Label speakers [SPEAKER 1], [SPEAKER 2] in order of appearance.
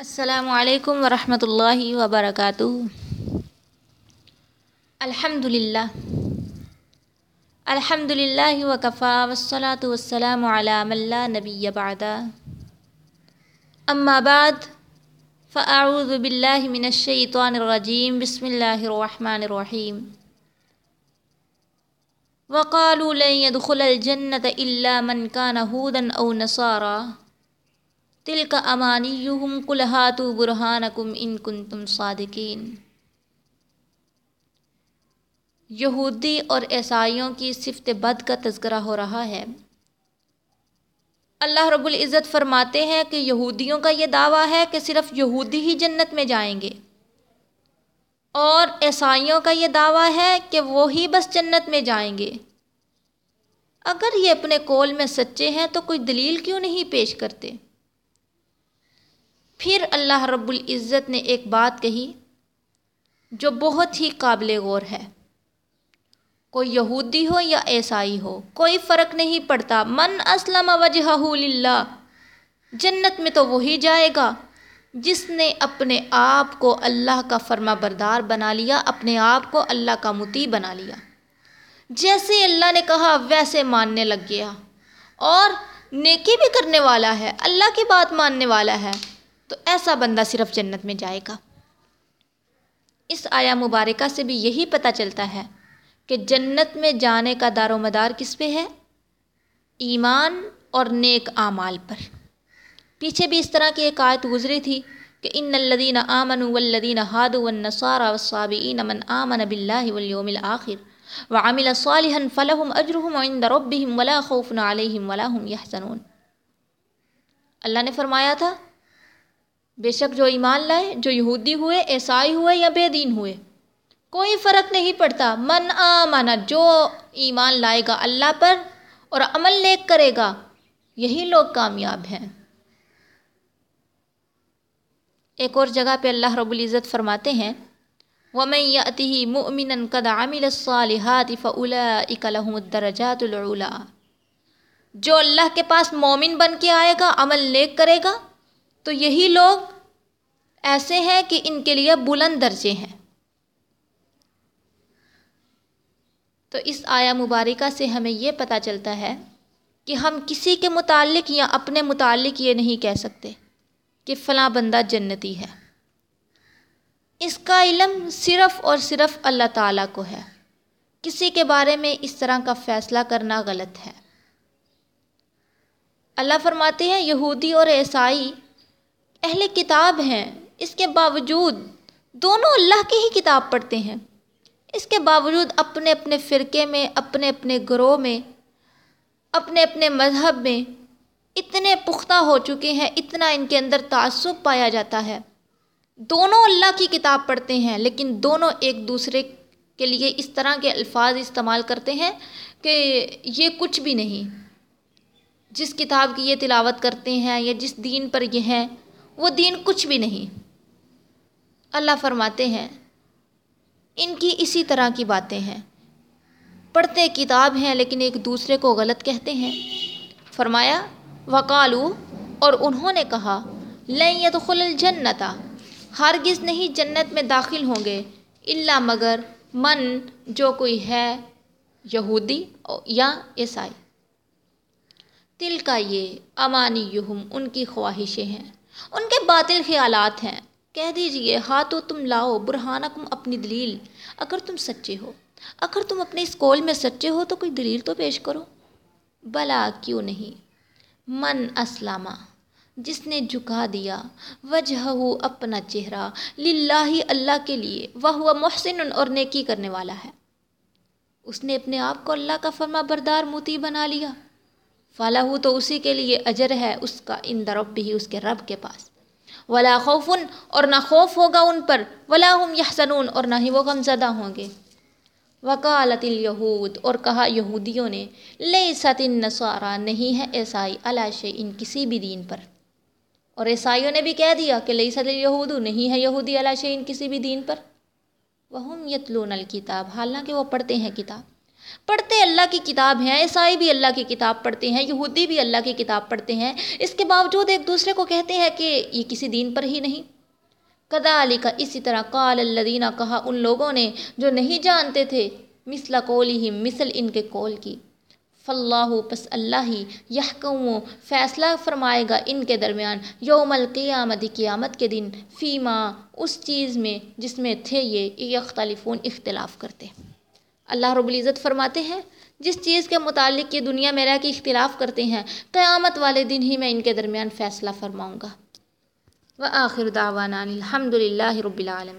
[SPEAKER 1] السلام علیکم ورحمۃ اللہ وبرکاتہ۔ الحمد للہ الحمد للہ وکفا وسلاۃ والسلام علی من لا نبی بعد۔ اما بعد، فاعوذ باللہ من الشیطان الرجیم، بسم اللہ الرحمن الرحیم۔ وقالوا لن يدخل الجنة إلا من كان هودا أو نصارى تل تلك أمانيهم قل هاتوا برهانكم إن كنتم صادقين یہودی اور عیسائیوں کی صفت بد کا تذکرہ ہو رہا ہے۔ اللہ رب العزت فرماتے ہیں کہ یہودیوں کا یہ دعویٰ ہے کہ صرف یہودی ہی جنت میں جائیں گے۔ اور عیسائیوں کا یہ دعویٰ ہے کہ وہی بس جنت میں جائیں گے۔ اگر یہ اپنے کول میں سچے ہیں تو کوئی دلیل کیوں نہیں پیش کرتے؟ پھر اللہ رب العزت نے ایک بات کہی جو بہت ہی قابل غور ہے۔ کوئی یہودی ہو یا عیسائی ہو، کوئی فرق نہیں پڑتا۔ من اسلم وجہ للہ، جنت میں تو وہی جائے گا۔ جس نے اپنے آپ کو اللہ کا فرما بردار بنا لیا، اپنے آپ کو اللہ کا متی بنا لیا۔ جیسے اللہ نے کہا، ویسے ماننے لگ گیا۔ اور نیکی بھی کرنے والا ہے، اللہ کی بات ماننے والا ہے۔ تو ایسا بندہ صرف جنت میں جائے گا۔ اس آیا مبارکہ سے بھی یہی پتہ چلتا ہے کہ جنت میں جانے کا دار و مدار کس پہ ہے؟ ایمان اور نیک اعمال پر۔ پیچھے بھی اس طرح کی ایک آیت گزری تھی کہ ان الدین آمن والذین ہاد والنصارى والصابئین من آمن باللہ والیوم الآخر وعمل صالحا فلهم اجرهم عند ربهم ولا خوف عليهم ولا هم يحزنون اللہ نے فرمایا تھا بے شک جو ایمان لائے، جو یہودی ہوئے، عیسائی ہوئے یا بے دین ہوئے، کوئی فرق نہیں پڑتا۔ من آمن، جو ایمان لائے گا اللہ پر اور عمل نیک کرے گا، یہی لوگ کامیاب ہیں۔ ایک اور جگہ پہ اللہ رب العزت فرماتے ہیں، ومن يأته مؤمنا قد عمل الصالحات فأولئك لهم الدرجات العلا جو اللہ کے پاس مومن بن کے آئے گا، عمل نیک کرے گا تو یہی لوگ ایسے ہیں کہ ان کے لیے بلند درجے ہیں۔ تو اس آیا مبارکہ سے ہمیں یہ پتہ چلتا ہے کہ ہم کسی کے متعلق یا اپنے متعلق یہ نہیں کہہ سکتے کہ فلاں بندہ جنتی ہے۔ اس کا علم صرف اور صرف اللہ تعالیٰ کو ہے۔ کسی کے بارے میں اس طرح کا فیصلہ کرنا غلط ہے۔ اللہ فرماتے ہیں، یہودی اور عیسائی اہل کتاب ہیں۔ اس کے باوجود دونوں اللہ کی ہی کتاب پڑھتے ہیں۔ اس کے باوجود اپنے اپنے فرقے میں، اپنے اپنے گروہ میں، اپنے اپنے مذہب میں اتنے پختہ ہو چکے ہیں، اتنا ان کے اندر تعصب پایا جاتا ہے۔ دونوں اللہ کی کتاب پڑھتے ہیں، لیکن دونوں ایک دوسرے کے لیے اس طرح کے الفاظ استعمال کرتے ہیں کہ یہ کچھ بھی نہیں۔ جس کتاب کی یہ تلاوت کرتے ہیں یا جس دین پر یہ ہیں وہ دین کچھ بھی نہیں۔ اللہ فرماتے ہیں، ان کی اسی طرح کی باتیں ہیں۔ پڑھتے کتاب ہیں لیکن ایک دوسرے کو غلط کہتے ہیں۔ فرمایا وکالو اور انہوں نے کہا، لن يدخل الجنتا ہرگز نہیں جنت میں داخل ہوں گے اللہ مگر من، جو کوئی ہے، یہودی یا عیسائی۔ دل کا یہ امانی ان کی خواہشیں ہیں۔ ان کے باطل خیالات ہیں۔ کہہ دیجیے ہاں تو تم لاؤ، برہانکم اپنی دلیل۔ اگر تم سچے ہو، اگر تم اپنے اس کول میں سچے ہو تو کوئی دلیل تو پیش کرو۔ بلا کیوں نہیں؟ من اسلامہ جس نے جھکا دیا وجہ اپنا چہرہ للہ اللہ کے لیے وہ ہوا محسن اور نیکی کرنے والا ہے۔ اس نے اپنے آپ کو اللہ کا فرما بردار موتی بنا لیا۔ فلاح تو اسی کے لیے اجر ہے اس کا ان درب بھی اس کے رب کے پاس۔ ولا خوفن اور نہ خوف ہوگا ان پر، ولا ہم یحسنون اور نہ ہی وہ غم زدہ ہوں گے۔ وکالت الیہود اور کہا یہودیوں نے لے ست نسوارا نہیں ہے عیسائی علاش ان کسی بھی دین پر۔ اور عیسائیوں نے بھی کہہ دیا کہ لئی صد یہود نہیں ہے یہودی علاش ان کسی بھی دین پر۔ وہ یتلون الکتاب حالانکہ وہ پڑھتے ہیں کتاب۔ پڑھتے اللہ کی کتاب ہیں، عیسائی بھی اللہ کی کتاب پڑھتے ہیں، یہودی بھی اللہ کی کتاب پڑھتے ہیں۔ اس کے باوجود ایک دوسرے کو کہتے ہیں کہ یہ کسی دین پر ہی نہیں۔ کدا علی کا اسی طرح قال الدینہ کہا ان لوگوں نے جو نہیں جانتے تھے مثلا قولی ہی مثل ان کے کول کی۔ فاللہ، پس اللہ ہی یحکم، فیصلہ فرمائے گا ان کے درمیان۔ یوم القیامت، قیامت کے دن، فیما، اس چیز میں جس میں تھے یہ، یختلفون، اختلاف کرتے۔ اللہ رب العزت فرماتے ہیں، جس چیز کے متعلق یہ دنیا میں رہ کے اختلاف کرتے ہیں، قیامت والے دن ہی میں ان کے درمیان فیصلہ فرماؤں گا۔ وآخر دعوانا الحمد للہ رب العالمین۔